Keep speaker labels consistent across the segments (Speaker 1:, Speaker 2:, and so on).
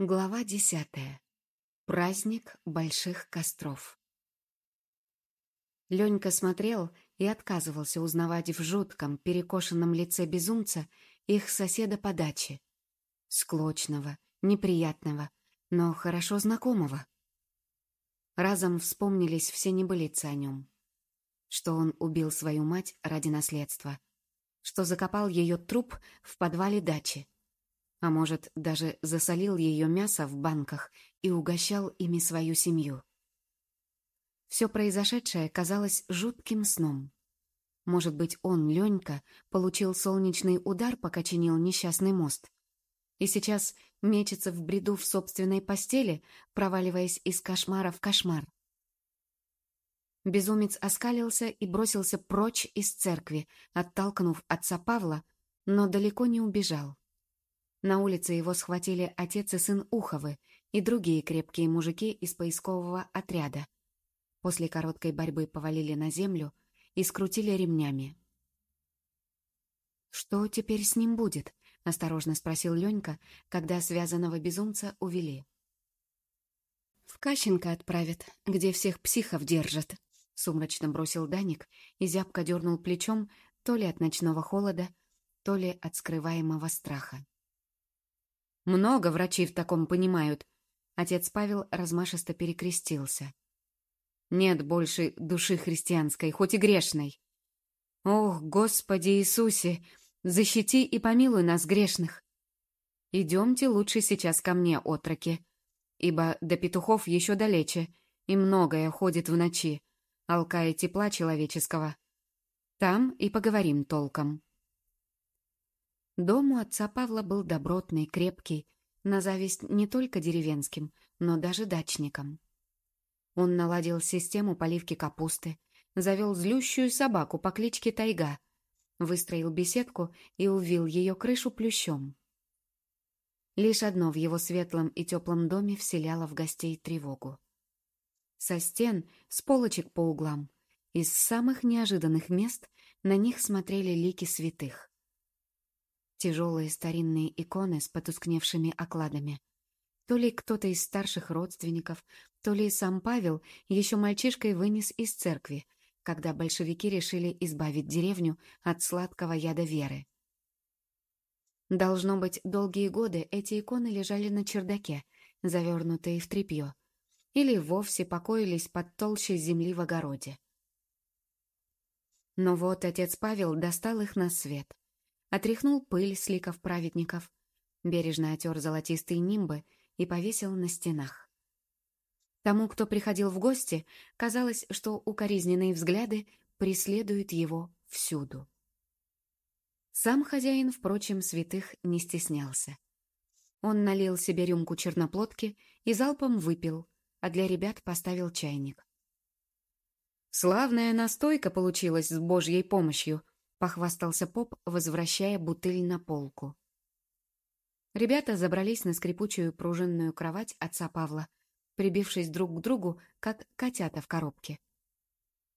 Speaker 1: Глава десятая. Праздник больших костров. Ленька смотрел и отказывался узнавать в жутком, перекошенном лице безумца их соседа по даче. Склочного, неприятного, но хорошо знакомого. Разом вспомнились все небылицы о нем. Что он убил свою мать ради наследства. Что закопал ее труп в подвале дачи а может, даже засолил ее мясо в банках и угощал ими свою семью. Все произошедшее казалось жутким сном. Может быть, он, Ленька, получил солнечный удар, пока чинил несчастный мост. И сейчас мечется в бреду в собственной постели, проваливаясь из кошмара в кошмар. Безумец оскалился и бросился прочь из церкви, оттолкнув отца Павла, но далеко не убежал. На улице его схватили отец и сын Уховы и другие крепкие мужики из поискового отряда. После короткой борьбы повалили на землю и скрутили ремнями. «Что теперь с ним будет?» — осторожно спросил Ленька, когда связанного безумца увели. «В Кащенко отправят, где всех психов держат», — сумрачно бросил Даник и зябко дернул плечом то ли от ночного холода, то ли от скрываемого страха. Много врачей в таком понимают. Отец Павел размашисто перекрестился. Нет больше души христианской, хоть и грешной. Ох, Господи Иисусе, защити и помилуй нас, грешных. Идемте лучше сейчас ко мне, отроки, ибо до петухов еще далече, и многое ходит в ночи, алкая тепла человеческого. Там и поговорим толком. Дом у отца Павла был добротный, крепкий, на зависть не только деревенским, но даже дачникам. Он наладил систему поливки капусты, завел злющую собаку по кличке Тайга, выстроил беседку и увил ее крышу плющом. Лишь одно в его светлом и теплом доме вселяло в гостей тревогу. Со стен, с полочек по углам, из самых неожиданных мест на них смотрели лики святых. Тяжелые старинные иконы с потускневшими окладами. То ли кто-то из старших родственников, то ли сам Павел еще мальчишкой вынес из церкви, когда большевики решили избавить деревню от сладкого яда веры. Должно быть, долгие годы эти иконы лежали на чердаке, завернутые в тряпье, или вовсе покоились под толщей земли в огороде. Но вот отец Павел достал их на свет отряхнул пыль с ликов праведников, бережно отер золотистые нимбы и повесил на стенах. Тому, кто приходил в гости, казалось, что укоризненные взгляды преследуют его всюду. Сам хозяин, впрочем, святых не стеснялся. Он налил себе рюмку черноплодки и залпом выпил, а для ребят поставил чайник. «Славная настойка получилась с божьей помощью», — похвастался поп, возвращая бутыль на полку. Ребята забрались на скрипучую пружинную кровать отца Павла, прибившись друг к другу, как котята в коробке.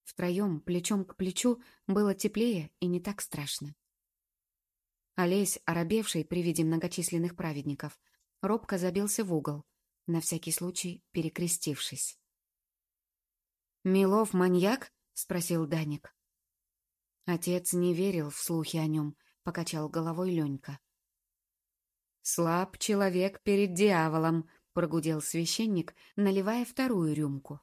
Speaker 1: Втроем, плечом к плечу, было теплее и не так страшно. Олесь, оробевший при виде многочисленных праведников, робко забился в угол, на всякий случай перекрестившись. «Милов маньяк?» — спросил Даник. Отец не верил в слухи о нем, покачал головой Ленька. «Слаб человек перед дьяволом», — прогудел священник, наливая вторую рюмку.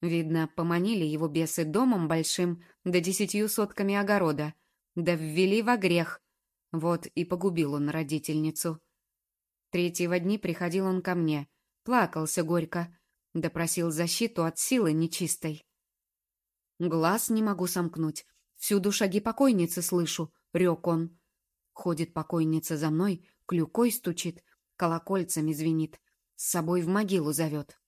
Speaker 1: Видно, поманили его бесы домом большим, да десятью сотками огорода, да ввели во грех. Вот и погубил он родительницу. Третьего дни приходил он ко мне, плакался горько, да просил защиту от силы нечистой. Глаз не могу сомкнуть, Всюду шаги покойницы слышу, рек он. Ходит покойница за мной, клюкой стучит, колокольцами звенит, с собой в могилу зовет.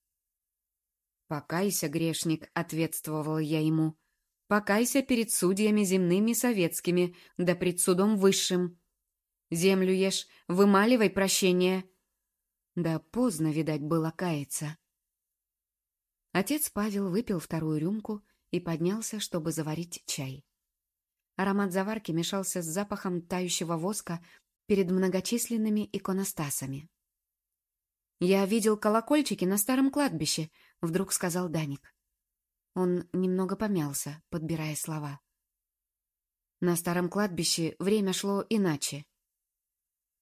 Speaker 1: «Покайся, грешник», — ответствовал я ему. «Покайся перед судьями земными советскими, да пред судом высшим. Землю ешь, вымаливай прощение». Да поздно, видать, было каяться. Отец Павел выпил вторую рюмку и поднялся, чтобы заварить чай. Аромат заварки мешался с запахом тающего воска перед многочисленными иконостасами. «Я видел колокольчики на старом кладбище», — вдруг сказал Даник. Он немного помялся, подбирая слова. На старом кладбище время шло иначе.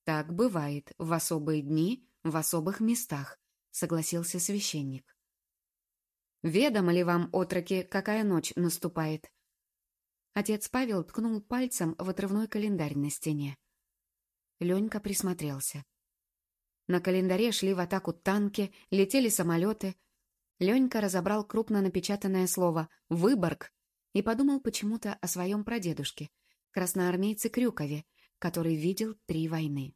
Speaker 1: «Так бывает в особые дни, в особых местах», — согласился священник. «Ведомо ли вам, отроки, какая ночь наступает?» Отец Павел ткнул пальцем в отрывной календарь на стене. Ленька присмотрелся. На календаре шли в атаку танки, летели самолеты. Ленька разобрал крупно напечатанное слово «Выборг» и подумал почему-то о своем прадедушке, красноармейце Крюкове, который видел три войны.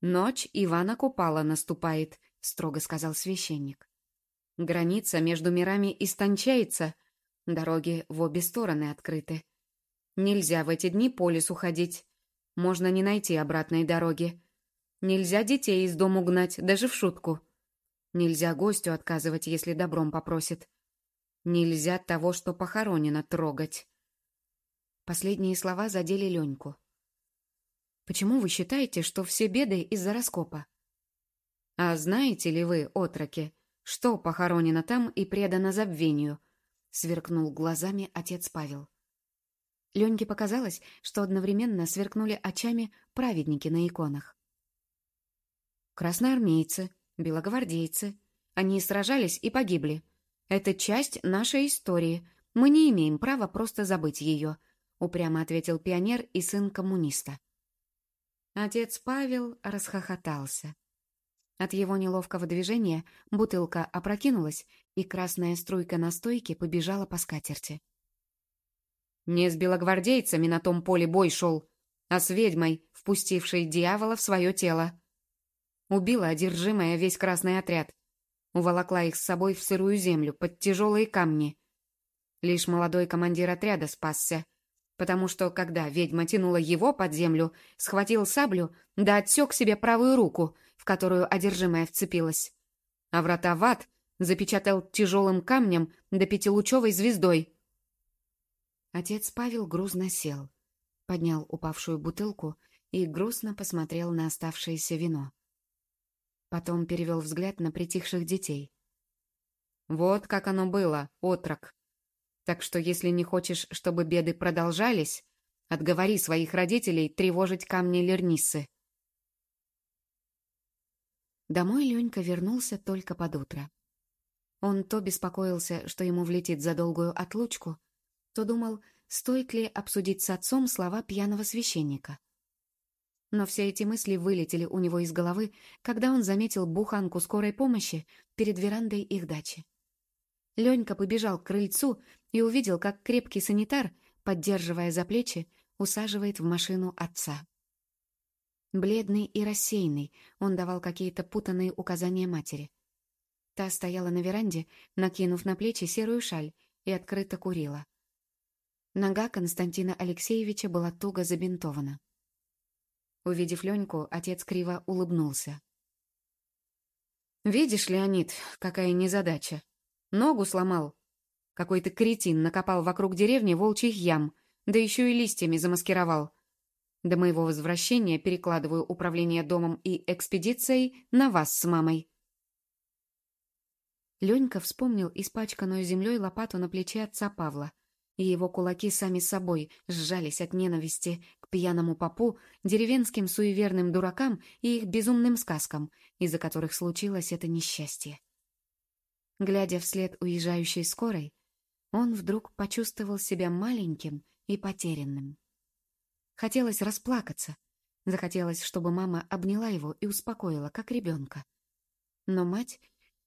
Speaker 1: «Ночь Ивана Купала наступает», — строго сказал священник. «Граница между мирами истончается, дороги в обе стороны открыты. Нельзя в эти дни по лесу ходить, можно не найти обратной дороги. Нельзя детей из дому гнать, даже в шутку. Нельзя гостю отказывать, если добром попросит. Нельзя того, что похоронено, трогать. Последние слова задели Леньку. «Почему вы считаете, что все беды из-за раскопа?» «А знаете ли вы, отроки, что похоронено там и предано забвению?» — сверкнул глазами отец Павел. Леньке показалось, что одновременно сверкнули очами праведники на иконах. Красноармейцы, белогвардейцы. Они сражались и погибли. Это часть нашей истории. Мы не имеем права просто забыть ее», — упрямо ответил пионер и сын коммуниста. Отец Павел расхохотался. От его неловкого движения бутылка опрокинулась, и красная струйка настойки побежала по скатерти. Не с белогвардейцами на том поле бой шел, а с ведьмой, впустившей дьявола в свое тело. Убила одержимая весь красный отряд. Уволокла их с собой в сырую землю, под тяжелые камни. Лишь молодой командир отряда спасся, потому что, когда ведьма тянула его под землю, схватил саблю да отсек себе правую руку, в которую одержимая вцепилась. А врата в ад запечатал тяжелым камнем да пятилучевой звездой — Отец Павел грузно сел, поднял упавшую бутылку и грустно посмотрел на оставшееся вино. Потом перевел взгляд на притихших детей. «Вот как оно было, отрок. Так что если не хочешь, чтобы беды продолжались, отговори своих родителей тревожить камни Лерниссы». Домой Ленька вернулся только под утро. Он то беспокоился, что ему влетит за долгую отлучку, то думал, стоит ли обсудить с отцом слова пьяного священника. Но все эти мысли вылетели у него из головы, когда он заметил буханку скорой помощи перед верандой их дачи. Ленька побежал к крыльцу и увидел, как крепкий санитар, поддерживая за плечи, усаживает в машину отца. Бледный и рассеянный, он давал какие-то путанные указания матери. Та стояла на веранде, накинув на плечи серую шаль, и открыто курила. Нога Константина Алексеевича была туго забинтована. Увидев Леньку, отец криво улыбнулся. «Видишь, Леонид, какая незадача. Ногу сломал. Какой-то кретин накопал вокруг деревни волчьих ям, да еще и листьями замаскировал. До моего возвращения перекладываю управление домом и экспедицией на вас с мамой». Ленька вспомнил испачканную землей лопату на плече отца Павла и его кулаки сами собой сжались от ненависти к пьяному попу, деревенским суеверным дуракам и их безумным сказкам, из-за которых случилось это несчастье. Глядя вслед уезжающей скорой, он вдруг почувствовал себя маленьким и потерянным. Хотелось расплакаться, захотелось, чтобы мама обняла его и успокоила, как ребенка. Но мать,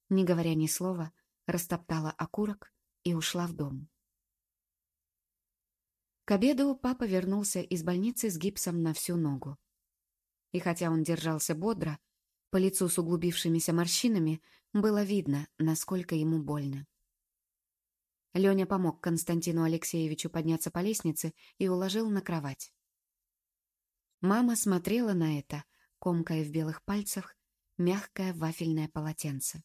Speaker 1: не говоря ни слова, растоптала окурок и ушла в дом. К обеду папа вернулся из больницы с гипсом на всю ногу. И хотя он держался бодро, по лицу с углубившимися морщинами было видно, насколько ему больно. Леня помог Константину Алексеевичу подняться по лестнице и уложил на кровать. Мама смотрела на это, комкая в белых пальцах мягкое вафельное полотенце.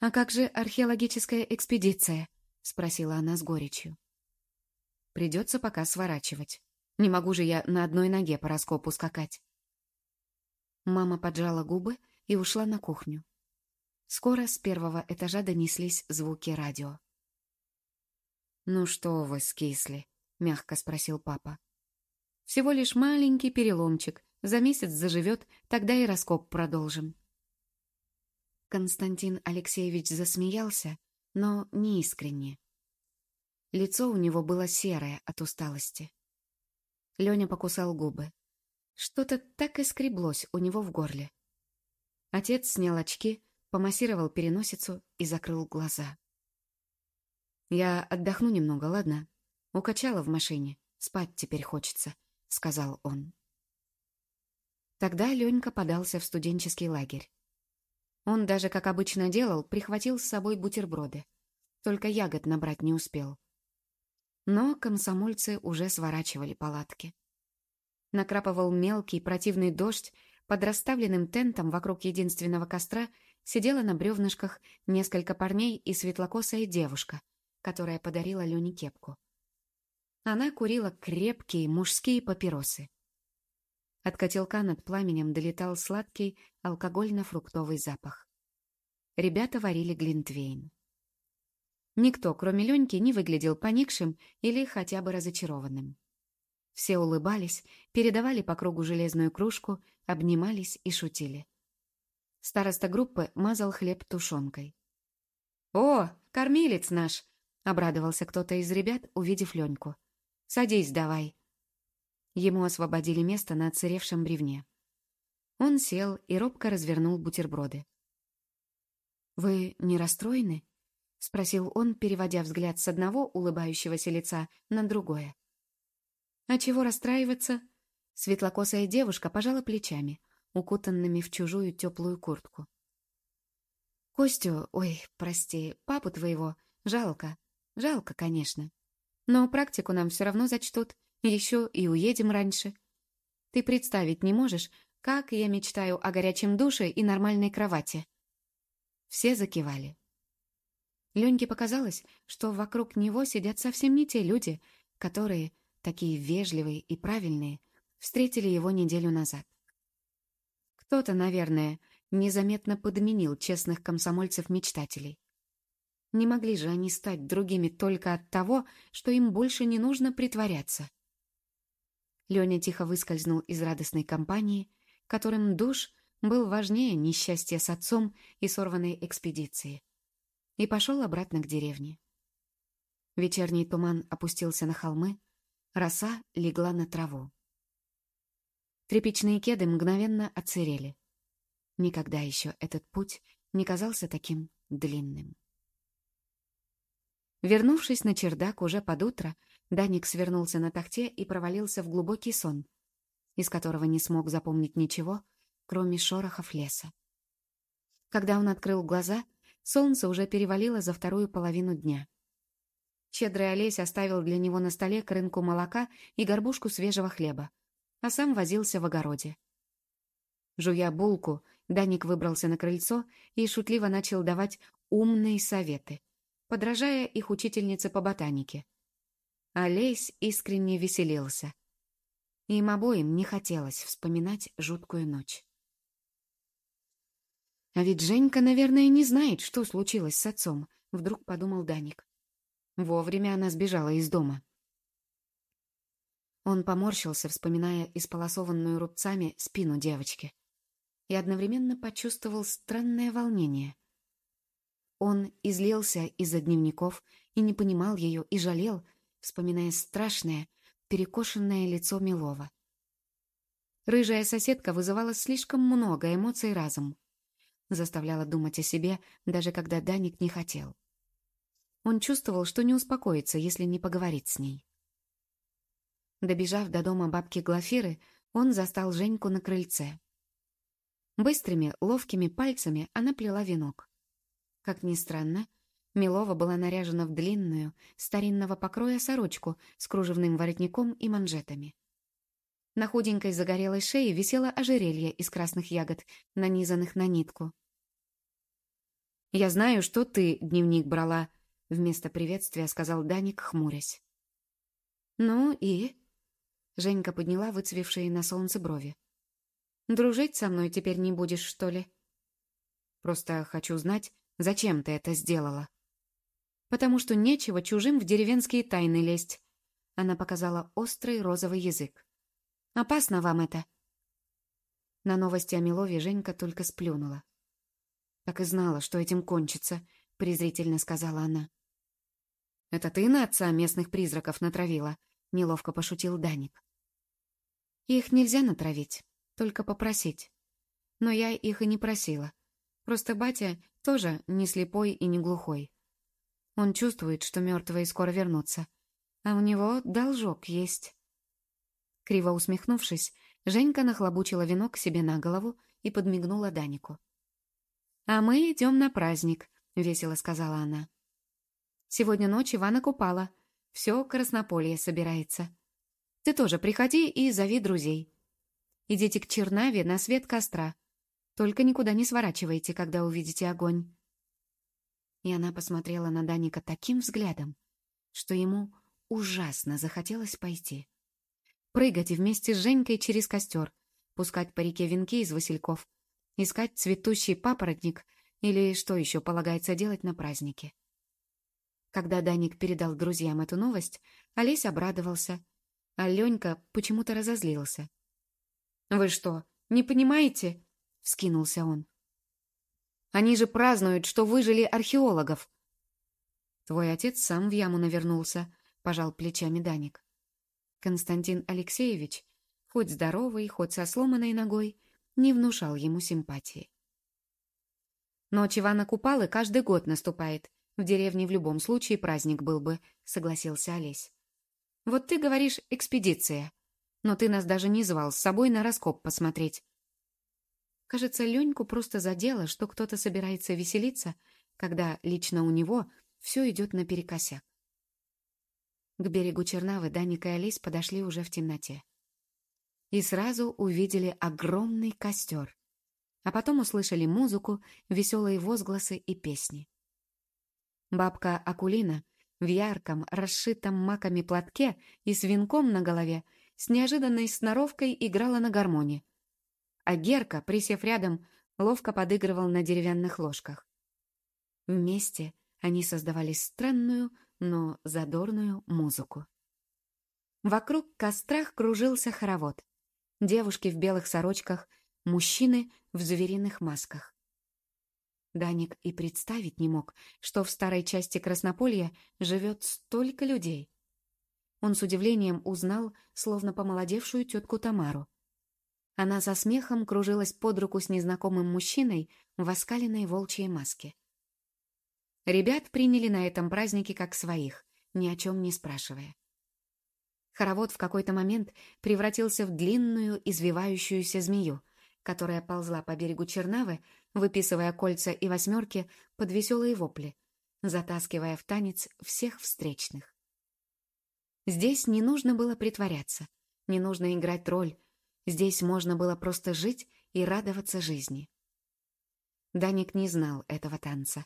Speaker 1: «А как же археологическая экспедиция?» — спросила она с горечью. Придется пока сворачивать. Не могу же я на одной ноге по раскопу скакать. Мама поджала губы и ушла на кухню. Скоро с первого этажа донеслись звуки радио. «Ну что вы скисли?» — мягко спросил папа. «Всего лишь маленький переломчик. За месяц заживет, тогда и раскоп продолжим». Константин Алексеевич засмеялся, но не искренне. Лицо у него было серое от усталости. Леня покусал губы. Что-то так и скреблось у него в горле. Отец снял очки, помассировал переносицу и закрыл глаза. «Я отдохну немного, ладно? Укачала в машине. Спать теперь хочется», — сказал он. Тогда Ленька подался в студенческий лагерь. Он даже, как обычно делал, прихватил с собой бутерброды. Только ягод набрать не успел. Но комсомольцы уже сворачивали палатки. Накрапывал мелкий противный дождь, под расставленным тентом вокруг единственного костра сидела на бревнышках несколько парней и светлокосая девушка, которая подарила Лене кепку. Она курила крепкие мужские папиросы. От котелка над пламенем долетал сладкий алкогольно-фруктовый запах. Ребята варили глинтвейн. Никто, кроме Леньки, не выглядел поникшим или хотя бы разочарованным. Все улыбались, передавали по кругу железную кружку, обнимались и шутили. Староста группы мазал хлеб тушенкой. «О, кормилец наш!» — обрадовался кто-то из ребят, увидев Леньку. «Садись давай». Ему освободили место на отсыревшем бревне. Он сел и робко развернул бутерброды. «Вы не расстроены?» — спросил он, переводя взгляд с одного улыбающегося лица на другое. «А чего расстраиваться?» Светлокосая девушка пожала плечами, укутанными в чужую теплую куртку. «Костю, ой, прости, папу твоего, жалко. Жалко, конечно. Но практику нам все равно зачтут, еще и уедем раньше. Ты представить не можешь, как я мечтаю о горячем душе и нормальной кровати. Все закивали. Леньке показалось, что вокруг него сидят совсем не те люди, которые, такие вежливые и правильные, встретили его неделю назад. Кто-то, наверное, незаметно подменил честных комсомольцев-мечтателей. Не могли же они стать другими только от того, что им больше не нужно притворяться. Леня тихо выскользнул из радостной компании, которым душ был важнее несчастья с отцом и сорванной экспедиции, и пошел обратно к деревне. Вечерний туман опустился на холмы, роса легла на траву. Тряпичные кеды мгновенно отсырели. Никогда еще этот путь не казался таким длинным. Вернувшись на чердак уже под утро, Даник свернулся на тахте и провалился в глубокий сон, из которого не смог запомнить ничего, кроме шорохов леса. Когда он открыл глаза, солнце уже перевалило за вторую половину дня. Щедрый Олесь оставил для него на столе крынку молока и горбушку свежего хлеба, а сам возился в огороде. Жуя булку, Даник выбрался на крыльцо и шутливо начал давать умные советы, подражая их учительнице по ботанике — Олесь искренне веселился. Им обоим не хотелось вспоминать жуткую ночь. «А ведь Женька, наверное, не знает, что случилось с отцом», — вдруг подумал Даник. Вовремя она сбежала из дома. Он поморщился, вспоминая исполосованную рубцами спину девочки, и одновременно почувствовал странное волнение. Он излился из-за дневников и не понимал ее, и жалел, вспоминая страшное, перекошенное лицо Милова. Рыжая соседка вызывала слишком много эмоций разом. Заставляла думать о себе, даже когда Даник не хотел. Он чувствовал, что не успокоится, если не поговорить с ней. Добежав до дома бабки Глафиры, он застал Женьку на крыльце. Быстрыми, ловкими пальцами она плела венок. Как ни странно, Милова была наряжена в длинную, старинного покроя сорочку с кружевным воротником и манжетами. На худенькой загорелой шее висело ожерелье из красных ягод, нанизанных на нитку. «Я знаю, что ты дневник брала», — вместо приветствия сказал Даник, хмурясь. «Ну и?» — Женька подняла выцвевшие на солнце брови. Дружить со мной теперь не будешь, что ли? Просто хочу знать, зачем ты это сделала. Потому что нечего чужим в деревенские тайны лезть. Она показала острый розовый язык. Опасно вам это. На новости о Милове Женька только сплюнула. «Так и знала, что этим кончится», — презрительно сказала она. «Это ты на отца местных призраков натравила?» — неловко пошутил Даник. «Их нельзя натравить, только попросить. Но я их и не просила. Просто батя тоже не слепой и не глухой. Он чувствует, что мертвые скоро вернутся, а у него должок есть». Криво усмехнувшись, Женька нахлобучила венок себе на голову и подмигнула Данику. «А мы идем на праздник», — весело сказала она. «Сегодня ночь Ивана Купала. Все Краснополье собирается. Ты тоже приходи и зови друзей. Идите к Чернаве на свет костра. Только никуда не сворачивайте, когда увидите огонь». И она посмотрела на Даника таким взглядом, что ему ужасно захотелось пойти. Прыгать вместе с Женькой через костер, пускать по реке венки из васильков, искать цветущий папоротник или что еще полагается делать на празднике. Когда Даник передал друзьям эту новость, Олесь обрадовался, а Ленька почему-то разозлился. «Вы что, не понимаете?» — вскинулся он. «Они же празднуют, что выжили археологов!» «Твой отец сам в яму навернулся», — пожал плечами Даник. Константин Алексеевич, хоть здоровый, хоть со сломанной ногой, не внушал ему симпатии. «Ночь Ивана Купалы каждый год наступает. В деревне в любом случае праздник был бы», — согласился Олесь. «Вот ты говоришь «экспедиция», но ты нас даже не звал с собой на раскоп посмотреть». Кажется, Леньку просто задело, что кто-то собирается веселиться, когда лично у него все идет наперекосяк. К берегу Чернавы Даника и Алис подошли уже в темноте. И сразу увидели огромный костер. А потом услышали музыку, веселые возгласы и песни. Бабка Акулина в ярком, расшитом маками платке и с венком на голове с неожиданной сноровкой играла на гармоне. А Герка, присев рядом, ловко подыгрывал на деревянных ложках. Вместе они создавали странную, но задорную музыку. Вокруг кострах кружился хоровод. Девушки в белых сорочках, мужчины в звериных масках. Даник и представить не мог, что в старой части Краснополья живет столько людей. Он с удивлением узнал, словно помолодевшую тетку Тамару. Она со смехом кружилась под руку с незнакомым мужчиной в оскаленной волчьей маске. Ребят приняли на этом празднике как своих, ни о чем не спрашивая. Хоровод в какой-то момент превратился в длинную извивающуюся змею, которая ползла по берегу Чернавы, выписывая кольца и восьмерки под веселые вопли, затаскивая в танец всех встречных. Здесь не нужно было притворяться, не нужно играть роль, здесь можно было просто жить и радоваться жизни. Даник не знал этого танца,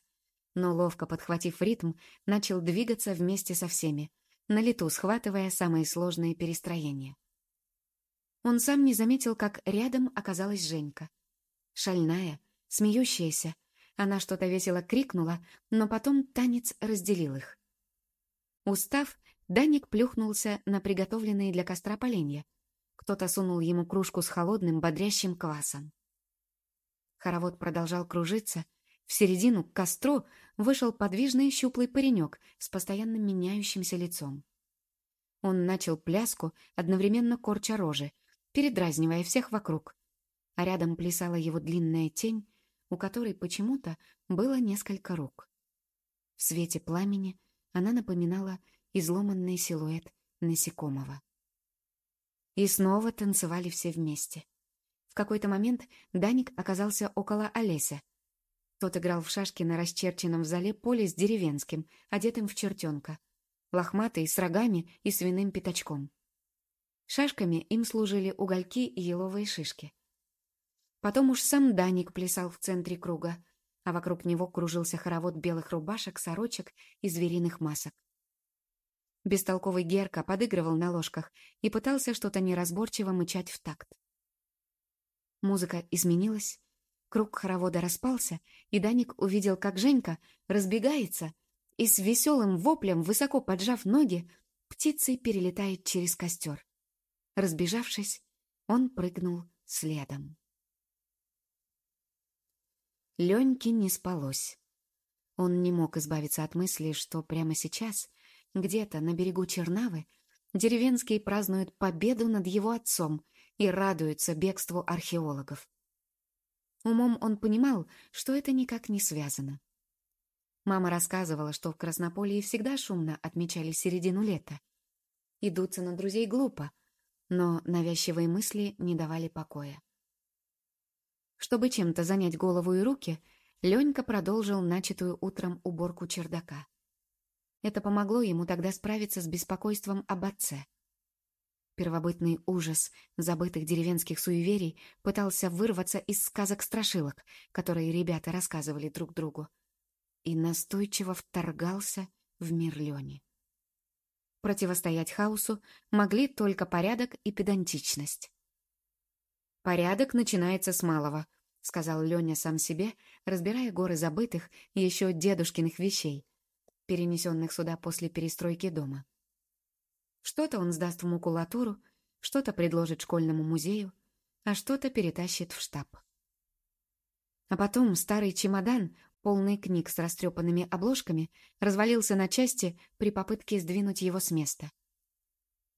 Speaker 1: но, ловко подхватив ритм, начал двигаться вместе со всеми, на лету схватывая самые сложные перестроения. Он сам не заметил, как рядом оказалась Женька. Шальная, смеющаяся, она что-то весело крикнула, но потом танец разделил их. Устав, Даник плюхнулся на приготовленные для костра поленья. Кто-то сунул ему кружку с холодным, бодрящим квасом. Хоровод продолжал кружиться, в середину, к костру, вышел подвижный щуплый паренек с постоянно меняющимся лицом. Он начал пляску, одновременно корча рожи, передразнивая всех вокруг. А рядом плясала его длинная тень, у которой почему-то было несколько рук. В свете пламени она напоминала изломанный силуэт насекомого. И снова танцевали все вместе. В какой-то момент Даник оказался около Олеся — тот играл в шашки на расчерченном в зале поле с деревенским, одетым в чертенка. Лохматый, с рогами и свиным пятачком. Шашками им служили угольки и еловые шишки. Потом уж сам Даник плясал в центре круга, а вокруг него кружился хоровод белых рубашек, сорочек и звериных масок. Бестолковый Герка подыгрывал на ложках и пытался что-то неразборчиво мычать в такт. Музыка изменилась, круг хоровода распался, и Даник увидел, как Женька разбегается и с веселым воплем, высоко поджав ноги, птицей перелетает через костер. Разбежавшись, он прыгнул следом. Леньке не спалось. Он не мог избавиться от мысли, что прямо сейчас, где-то на берегу Чернавы, деревенские празднуют победу над его отцом и радуются бегству археологов. Умом он понимал, что это никак не связано. Мама рассказывала, что в Краснополье всегда шумно отмечали середину лета. Идутся на друзей глупо, но навязчивые мысли не давали покоя. Чтобы чем-то занять голову и руки, Ленька продолжил начатую утром уборку чердака. Это помогло ему тогда справиться с беспокойством об отце. Первобытный ужас забытых деревенских суеверий пытался вырваться из сказок-страшилок, которые ребята рассказывали друг другу, и настойчиво вторгался в мир Лени. Противостоять хаосу могли только порядок и педантичность. «Порядок начинается с малого», — сказал Леня сам себе, разбирая горы забытых еще дедушкиных вещей, перенесенных сюда после перестройки дома. Что-то он сдаст в макулатуру, что-то предложит школьному музею, а что-то перетащит в штаб. А потом старый чемодан, полный книг с растрепанными обложками, развалился на части при попытке сдвинуть его с места.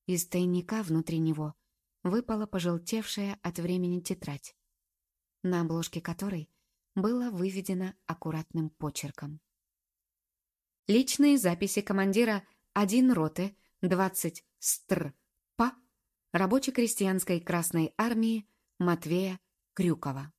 Speaker 1: Из тайника внутри него — выпала пожелтевшая от времени тетрадь, на обложке которой было выведено аккуратным почерком. Личные записи командира. 1 роты. 20 стр. Па рабоче-крестьянской Красной Армии Матвея Крюкова.